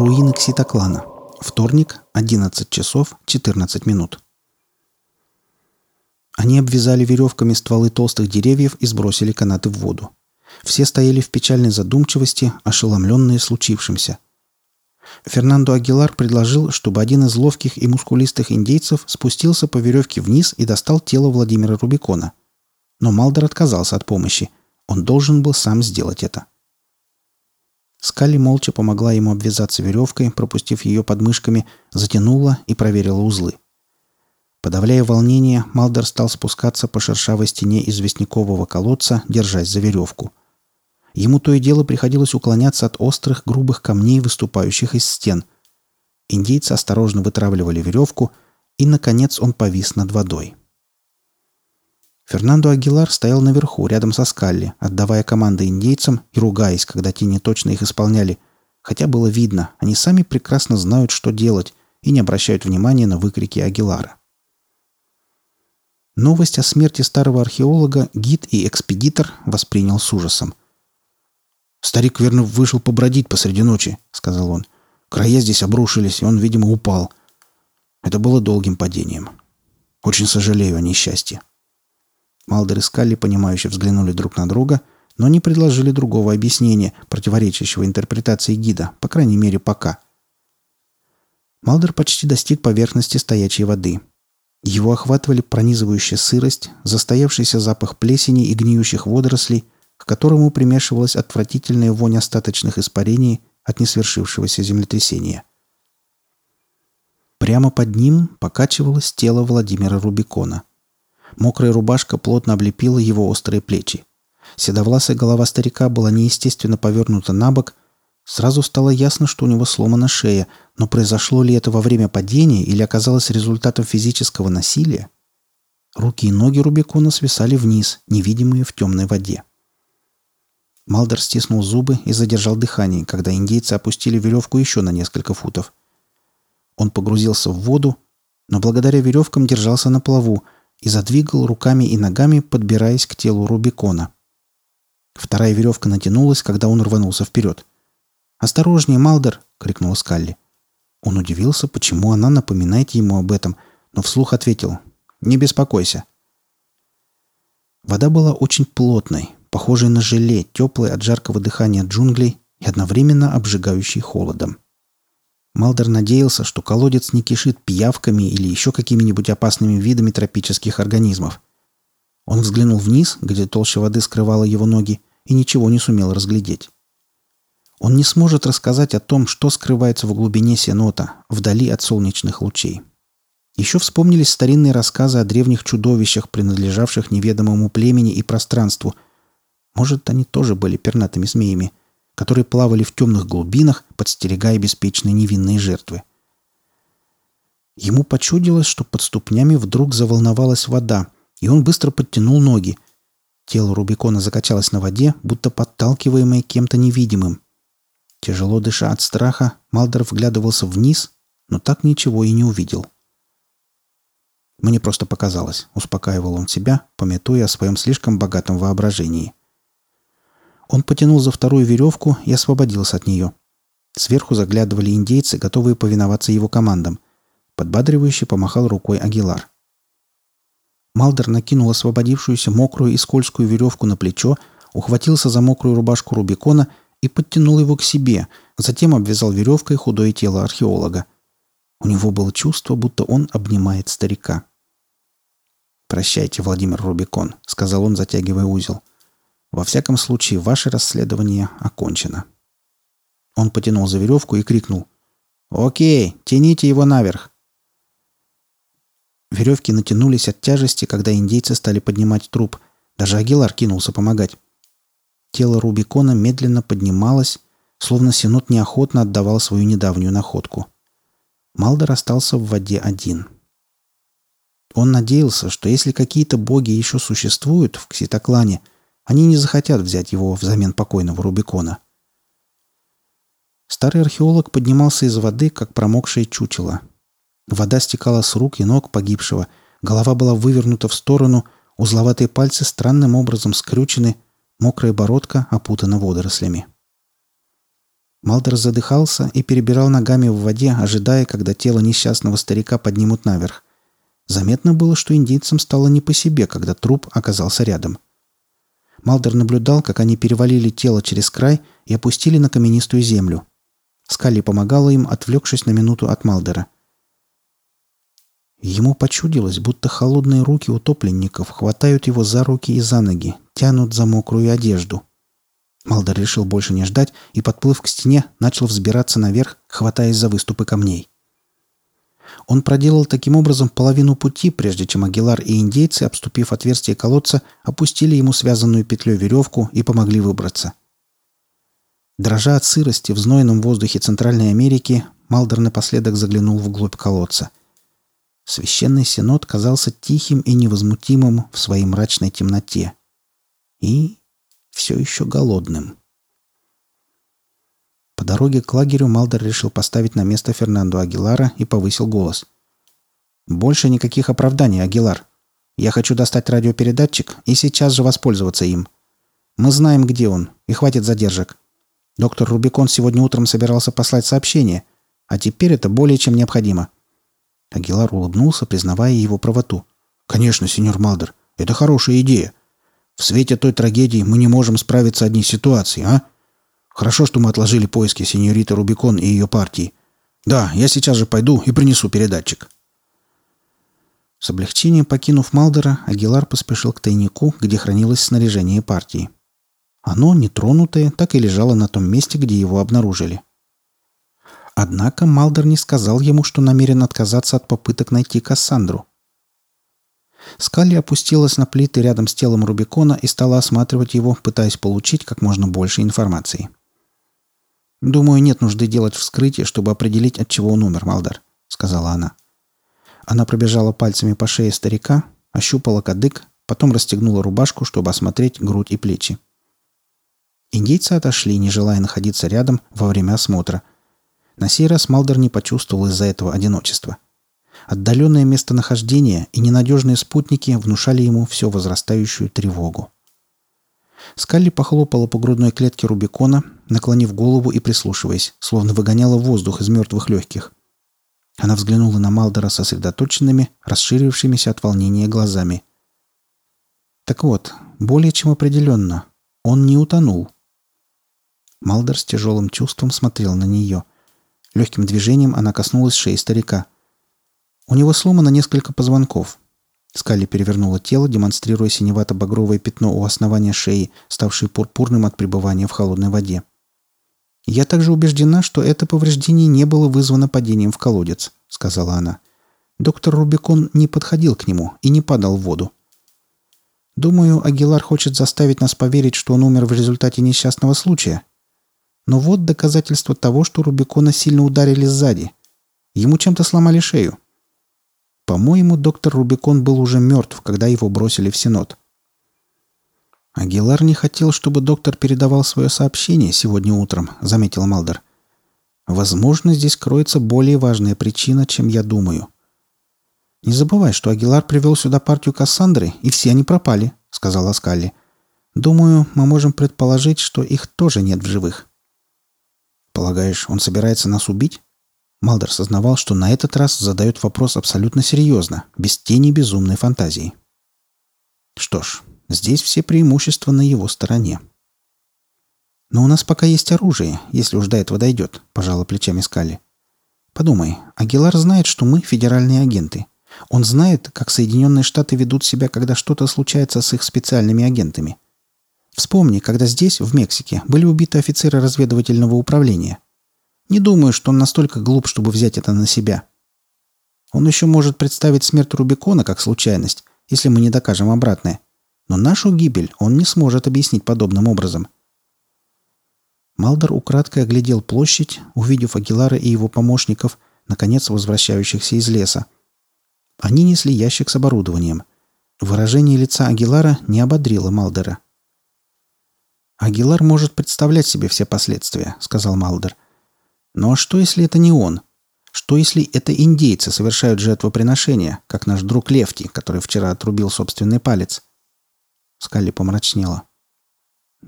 Руины Кситоклана. Вторник, 11 часов 14 минут. Они обвязали веревками стволы толстых деревьев и сбросили канаты в воду. Все стояли в печальной задумчивости, ошеломленные случившимся. Фернандо Агилар предложил, чтобы один из ловких и мускулистых индейцев спустился по веревке вниз и достал тело Владимира Рубикона. Но Малдер отказался от помощи. Он должен был сам сделать это. Скалли молча помогла ему обвязаться веревкой, пропустив ее подмышками, затянула и проверила узлы. Подавляя волнение, Малдер стал спускаться по шершавой стене известнякового колодца, держась за веревку. Ему то и дело приходилось уклоняться от острых, грубых камней, выступающих из стен. Индейцы осторожно вытравливали веревку, и, наконец, он повис над водой. Фернандо Агилар стоял наверху, рядом со Скалли, отдавая команды индейцам и ругаясь, когда те неточно их исполняли. Хотя было видно, они сами прекрасно знают, что делать, и не обращают внимания на выкрики Агилара. Новость о смерти старого археолога гид и экспедитор воспринял с ужасом. «Старик, верно, вышел побродить посреди ночи», — сказал он. «Края здесь обрушились, и он, видимо, упал. Это было долгим падением. Очень сожалею о несчастье». Малдер и Скалли, понимающе взглянули друг на друга, но не предложили другого объяснения, противоречащего интерпретации гида, по крайней мере, пока. Малдер почти достиг поверхности стоячей воды. Его охватывали пронизывающая сырость, застоявшийся запах плесени и гниющих водорослей, к которому примешивалась отвратительная вонь остаточных испарений от несвершившегося землетрясения. Прямо под ним покачивалось тело Владимира Рубикона – Мокрая рубашка плотно облепила его острые плечи. Седовласая голова старика была неестественно повернута на бок. Сразу стало ясно, что у него сломана шея, но произошло ли это во время падения или оказалось результатом физического насилия? Руки и ноги Рубикона свисали вниз, невидимые в темной воде. Малдер стиснул зубы и задержал дыхание, когда индейцы опустили веревку еще на несколько футов. Он погрузился в воду, но благодаря веревкам держался на плаву – и задвигал руками и ногами, подбираясь к телу Рубикона. Вторая веревка натянулась, когда он рванулся вперед. «Осторожнее, Малдер!» — крикнула Скалли. Он удивился, почему она напоминает ему об этом, но вслух ответил «Не беспокойся». Вода была очень плотной, похожей на желе, теплой от жаркого дыхания джунглей и одновременно обжигающей холодом. Малдер надеялся, что колодец не кишит пиявками или еще какими-нибудь опасными видами тропических организмов. Он взглянул вниз, где толща воды скрывала его ноги, и ничего не сумел разглядеть. Он не сможет рассказать о том, что скрывается в глубине сенота, вдали от солнечных лучей. Еще вспомнились старинные рассказы о древних чудовищах, принадлежавших неведомому племени и пространству. Может, они тоже были пернатыми змеями – которые плавали в темных глубинах, подстерегая беспечные невинные жертвы. Ему почудилось, что под ступнями вдруг заволновалась вода, и он быстро подтянул ноги. Тело Рубикона закачалось на воде, будто подталкиваемое кем-то невидимым. Тяжело дыша от страха, Малдер вглядывался вниз, но так ничего и не увидел. «Мне просто показалось», — успокаивал он себя, пометуя о своем слишком богатом воображении. Он потянул за вторую веревку и освободился от нее. Сверху заглядывали индейцы, готовые повиноваться его командам. Подбадривающе помахал рукой Агилар. Малдер накинул освободившуюся мокрую и скользкую веревку на плечо, ухватился за мокрую рубашку Рубикона и подтянул его к себе, затем обвязал веревкой худое тело археолога. У него было чувство, будто он обнимает старика. «Прощайте, Владимир Рубикон», — сказал он, затягивая узел. Во всяком случае, ваше расследование окончено». Он потянул за веревку и крикнул. «Окей, тяните его наверх!» Веревки натянулись от тяжести, когда индейцы стали поднимать труп. Даже Агилар кинулся помогать. Тело Рубикона медленно поднималось, словно Синод неохотно отдавал свою недавнюю находку. Малдер остался в воде один. Он надеялся, что если какие-то боги еще существуют в Кситоклане, они не захотят взять его взамен покойного Рубикона. Старый археолог поднимался из воды, как промокшее чучело. Вода стекала с рук и ног погибшего, голова была вывернута в сторону, узловатые пальцы странным образом скрючены, мокрая бородка опутана водорослями. Малдер задыхался и перебирал ногами в воде, ожидая, когда тело несчастного старика поднимут наверх. Заметно было, что индийцам стало не по себе, когда труп оказался рядом. Малдер наблюдал, как они перевалили тело через край и опустили на каменистую землю. Скалли помогала им, отвлекшись на минуту от Малдера. Ему почудилось, будто холодные руки утопленников хватают его за руки и за ноги, тянут за мокрую одежду. Малдер решил больше не ждать и, подплыв к стене, начал взбираться наверх, хватаясь за выступы камней. Он проделал таким образом половину пути, прежде чем Агилар и индейцы, обступив отверстие колодца, опустили ему связанную петлей веревку и помогли выбраться. Дрожа от сырости в знойном воздухе Центральной Америки, Малдер напоследок заглянул вглубь колодца. Священный синод казался тихим и невозмутимым в своей мрачной темноте. И все еще голодным. По дороге к лагерю Малдер решил поставить на место Фернандо Агилара и повысил голос. «Больше никаких оправданий, Агилар. Я хочу достать радиопередатчик и сейчас же воспользоваться им. Мы знаем, где он, и хватит задержек. Доктор Рубикон сегодня утром собирался послать сообщение, а теперь это более чем необходимо». Агилар улыбнулся, признавая его правоту. «Конечно, сеньор Малдер, это хорошая идея. В свете той трагедии мы не можем справиться одни ситуации, а? Хорошо, что мы отложили поиски сеньориты Рубикон и ее партии. Да, я сейчас же пойду и принесу передатчик». С облегчением покинув Малдера, Агилар поспешил к тайнику, где хранилось снаряжение партии. Оно, нетронутое, так и лежало на том месте, где его обнаружили. Однако Малдер не сказал ему, что намерен отказаться от попыток найти Кассандру. Скалли опустилась на плиты рядом с телом Рубикона и стала осматривать его, пытаясь получить как можно больше информации. «Думаю, нет нужды делать вскрытие, чтобы определить, от чего он умер, Малдер», — сказала она. Она пробежала пальцами по шее старика, ощупала кадык, потом расстегнула рубашку, чтобы осмотреть грудь и плечи. Индейцы отошли, не желая находиться рядом во время осмотра. На сей раз Малдер не почувствовал из-за этого одиночества. Отдаленное местонахождение и ненадежные спутники внушали ему все возрастающую тревогу. Скалли похлопала по грудной клетке Рубикона, наклонив голову и прислушиваясь, словно выгоняла воздух из мертвых легких. Она взглянула на Малдера сосредоточенными, расширившимися от волнения глазами. Так вот, более чем определенно, он не утонул. Малдер с тяжелым чувством смотрел на нее. Легким движением она коснулась шеи старика. У него сломано несколько позвонков, Скалли перевернула тело, демонстрируя синевато-багровое пятно у основания шеи, ставшее пурпурным от пребывания в холодной воде. «Я также убеждена, что это повреждение не было вызвано падением в колодец», — сказала она. «Доктор Рубикон не подходил к нему и не падал в воду. Думаю, Агилар хочет заставить нас поверить, что он умер в результате несчастного случая. Но вот доказательство того, что Рубикона сильно ударили сзади. Ему чем-то сломали шею. По-моему, доктор Рубикон был уже мертв, когда его бросили в Синод. «Агилар не хотел, чтобы доктор передавал свое сообщение сегодня утром», — заметил Малдер. «Возможно, здесь кроется более важная причина, чем я думаю». «Не забывай, что Агилар привел сюда партию Кассандры, и все они пропали», — сказала Скалли. «Думаю, мы можем предположить, что их тоже нет в живых». «Полагаешь, он собирается нас убить?» Малдер сознавал, что на этот раз задает вопрос абсолютно серьезно, без тени безумной фантазии. Что ж, здесь все преимущества на его стороне. «Но у нас пока есть оружие, если уж до этого дойдет», – пожала плечами Скалли. «Подумай, Агилар знает, что мы федеральные агенты. Он знает, как Соединенные Штаты ведут себя, когда что-то случается с их специальными агентами. Вспомни, когда здесь, в Мексике, были убиты офицеры разведывательного управления – не думаю, что он настолько глуп, чтобы взять это на себя. Он еще может представить смерть Рубикона как случайность, если мы не докажем обратное. Но нашу гибель он не сможет объяснить подобным образом. Малдор украдкой оглядел площадь, увидев Агилара и его помощников, наконец возвращающихся из леса. Они несли ящик с оборудованием. Выражение лица Агилара не ободрило Малдера. «Агилар может представлять себе все последствия», — сказал Малдер. Но что, если это не он? Что, если это индейцы совершают жертвоприношение, как наш друг Левти, который вчера отрубил собственный палец? Скалли помрачнела.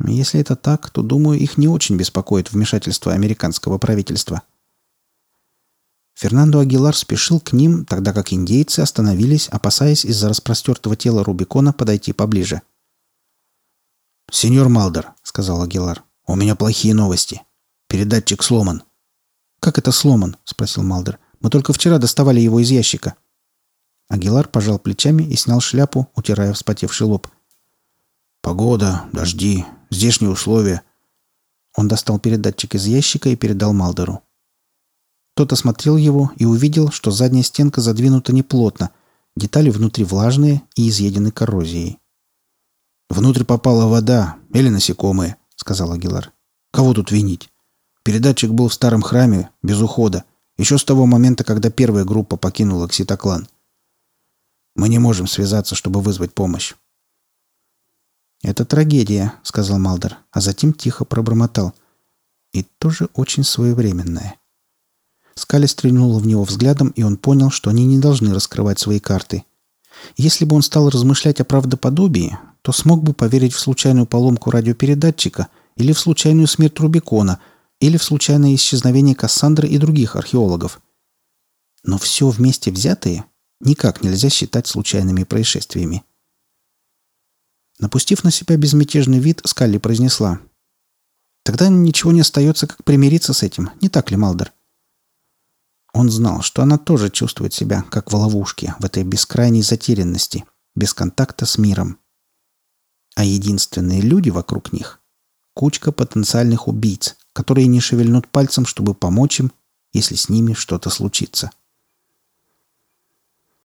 Если это так, то, думаю, их не очень беспокоит вмешательство американского правительства. Фернандо Агилар спешил к ним, тогда как индейцы остановились, опасаясь из-за распростертого тела Рубикона подойти поближе. «Сеньор Малдер», — сказал Агилар, — «у меня плохие новости. Передатчик сломан». «Как это сломан?» — спросил Малдер. «Мы только вчера доставали его из ящика». Агилар пожал плечами и снял шляпу, утирая вспотевший лоб. «Погода, дожди, здешние условия». Он достал передатчик из ящика и передал Малдеру. Тот осмотрел его и увидел, что задняя стенка задвинута неплотно, детали внутри влажные и изъедены коррозией. «Внутрь попала вода или насекомые», — сказал Агилар. «Кого тут винить? Передатчик был в старом храме, без ухода, еще с того момента, когда первая группа покинула Кситоклан. Мы не можем связаться, чтобы вызвать помощь. «Это трагедия», — сказал Малдер, а затем тихо пробормотал. «И тоже очень своевременная». Скали стрельнула в него взглядом, и он понял, что они не должны раскрывать свои карты. Если бы он стал размышлять о правдоподобии, то смог бы поверить в случайную поломку радиопередатчика или в случайную смерть Рубикона или в случайное исчезновение Кассандры и других археологов. Но все вместе взятые никак нельзя считать случайными происшествиями. Напустив на себя безмятежный вид, Скалли произнесла. «Тогда ничего не остается, как примириться с этим, не так ли, Малдер?» Он знал, что она тоже чувствует себя, как в ловушке, в этой бескрайней затерянности, без контакта с миром. А единственные люди вокруг них — кучка потенциальных убийц, которые не шевельнут пальцем, чтобы помочь им, если с ними что-то случится. —